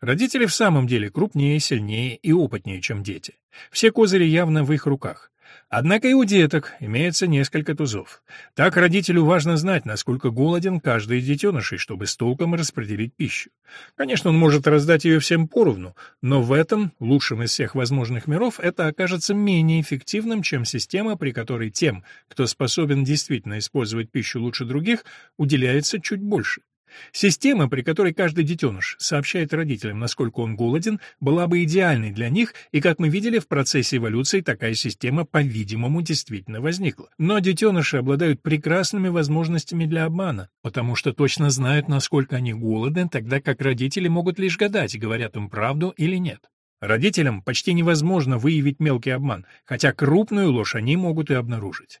Родители в самом деле крупнее, сильнее и опытнее, чем дети. Все козыри явно в их руках. Однако и у деток имеется несколько тузов. Так родителю важно знать, насколько голоден каждый из детенышей, чтобы с толком распределить пищу. Конечно, он может раздать ее всем поровну, но в этом, лучшем из всех возможных миров, это окажется менее эффективным, чем система, при которой тем, кто способен действительно использовать пищу лучше других, уделяется чуть больше. Система, при которой каждый детеныш сообщает родителям, насколько он голоден, была бы идеальной для них, и, как мы видели, в процессе эволюции такая система, по-видимому, действительно возникла. Но детеныши обладают прекрасными возможностями для обмана, потому что точно знают, насколько они голодны, тогда как родители могут лишь гадать, говорят им правду или нет. Родителям почти невозможно выявить мелкий обман, хотя крупную ложь они могут и обнаружить.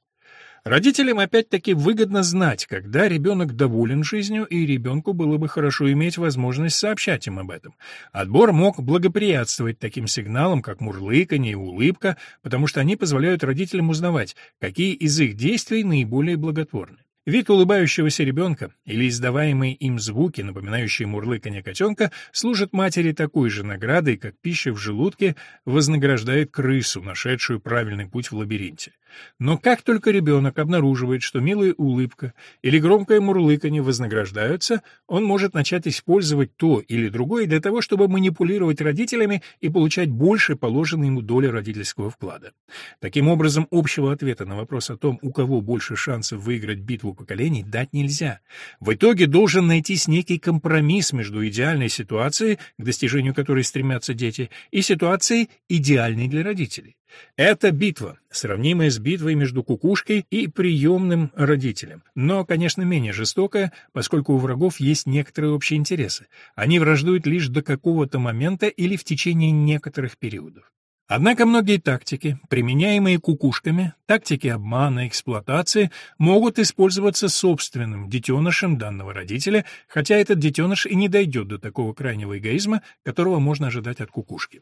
Родителям опять-таки выгодно знать, когда ребенок доволен жизнью, и ребенку было бы хорошо иметь возможность сообщать им об этом. Отбор мог благоприятствовать таким сигналам, как мурлыканье и улыбка, потому что они позволяют родителям узнавать, какие из их действий наиболее благотворны. Вид улыбающегося ребенка или издаваемые им звуки, напоминающие мурлыканье котенка, служат матери такой же наградой, как пища в желудке вознаграждает крысу, нашедшую правильный путь в лабиринте. Но как только ребенок обнаруживает, что милая улыбка или громкое мурлыканье вознаграждаются, он может начать использовать то или другое для того, чтобы манипулировать родителями и получать больше положенной ему доли родительского вклада. Таким образом, общего ответа на вопрос о том, у кого больше шансов выиграть битву поколений, дать нельзя. В итоге должен найтись некий компромисс между идеальной ситуацией, к достижению которой стремятся дети, и ситуацией, идеальной для родителей. Это битва, сравнимая с битвой между кукушкой и приемным родителем, но, конечно, менее жестокая, поскольку у врагов есть некоторые общие интересы. Они враждуют лишь до какого-то момента или в течение некоторых периодов. Однако многие тактики, применяемые кукушками, тактики обмана, эксплуатации, могут использоваться собственным детенышем данного родителя, хотя этот детеныш и не дойдет до такого крайнего эгоизма, которого можно ожидать от кукушки.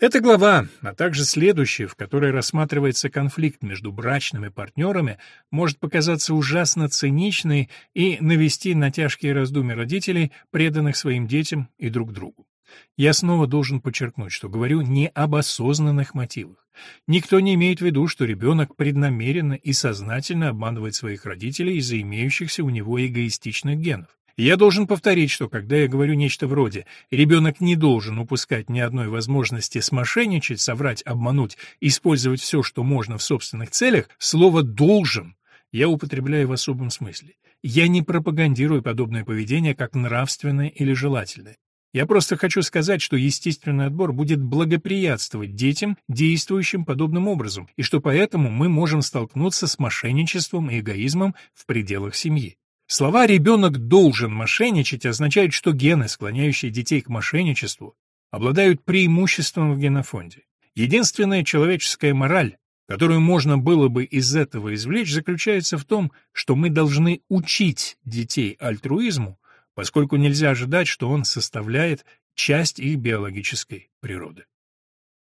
Эта глава, а также следующая, в которой рассматривается конфликт между брачными партнерами, может показаться ужасно циничной и навести на тяжкие раздумья родителей, преданных своим детям и друг другу. Я снова должен подчеркнуть, что говорю не об осознанных мотивах. Никто не имеет в виду, что ребенок преднамеренно и сознательно обманывает своих родителей из-за имеющихся у него эгоистичных генов. Я должен повторить, что когда я говорю нечто вроде «ребенок не должен упускать ни одной возможности смошенничать, соврать, обмануть, использовать все, что можно в собственных целях», слово «должен» я употребляю в особом смысле. Я не пропагандирую подобное поведение как нравственное или желательное. Я просто хочу сказать, что естественный отбор будет благоприятствовать детям, действующим подобным образом, и что поэтому мы можем столкнуться с мошенничеством и эгоизмом в пределах семьи. Слова «ребенок должен мошенничать» означают, что гены, склоняющие детей к мошенничеству, обладают преимуществом в генофонде. Единственная человеческая мораль, которую можно было бы из этого извлечь, заключается в том, что мы должны учить детей альтруизму, поскольку нельзя ожидать, что он составляет часть их биологической природы.